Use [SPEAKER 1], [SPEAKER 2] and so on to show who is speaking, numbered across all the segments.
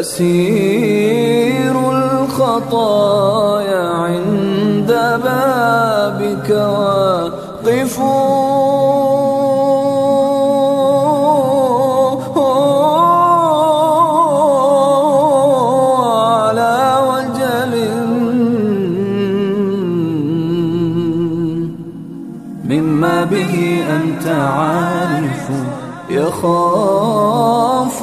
[SPEAKER 1] أسير الخطايا عند بابك واقف على وجل مما به أنت عارف يخاف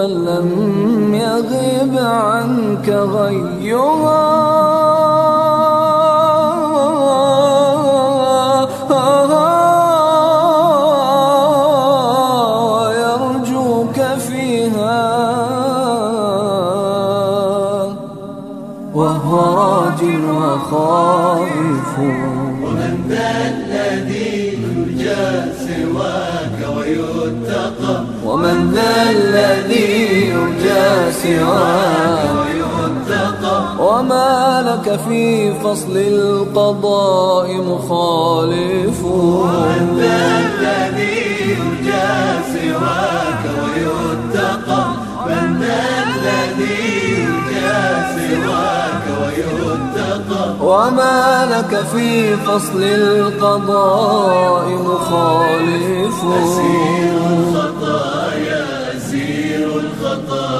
[SPEAKER 1] ذنوبا لم يغب عنك غيها وخائف.
[SPEAKER 2] ومن ذا الذي يرجى سواك ويتقى.
[SPEAKER 1] ومن ذا الذي سواك وما لك في فصل القضاء مخالف.
[SPEAKER 2] ذا الذي يرجى سواك ويتقى. من الذي يرجى سواك ويتقى.
[SPEAKER 1] وما لك في فصل القضاء مخالف.
[SPEAKER 2] أسير الخطايا أسير الخطايا.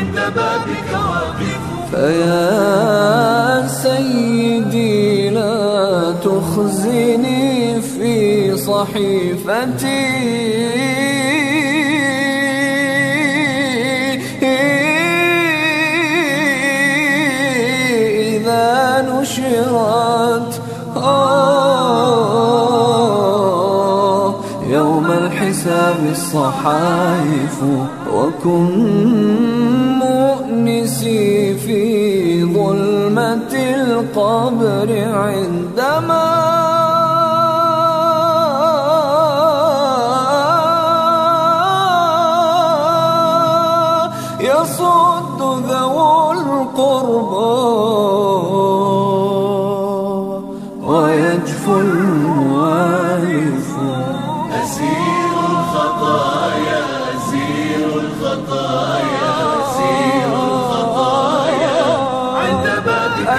[SPEAKER 2] عند بابك واقف
[SPEAKER 1] فيا سيدي لا تخزني في صحيفتي. نشرت آه يوم الحساب الصحائف وكن مؤنسي في ظلمة القبر عندما يصد ذو القربى.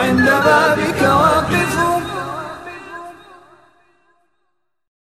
[SPEAKER 1] عند بابك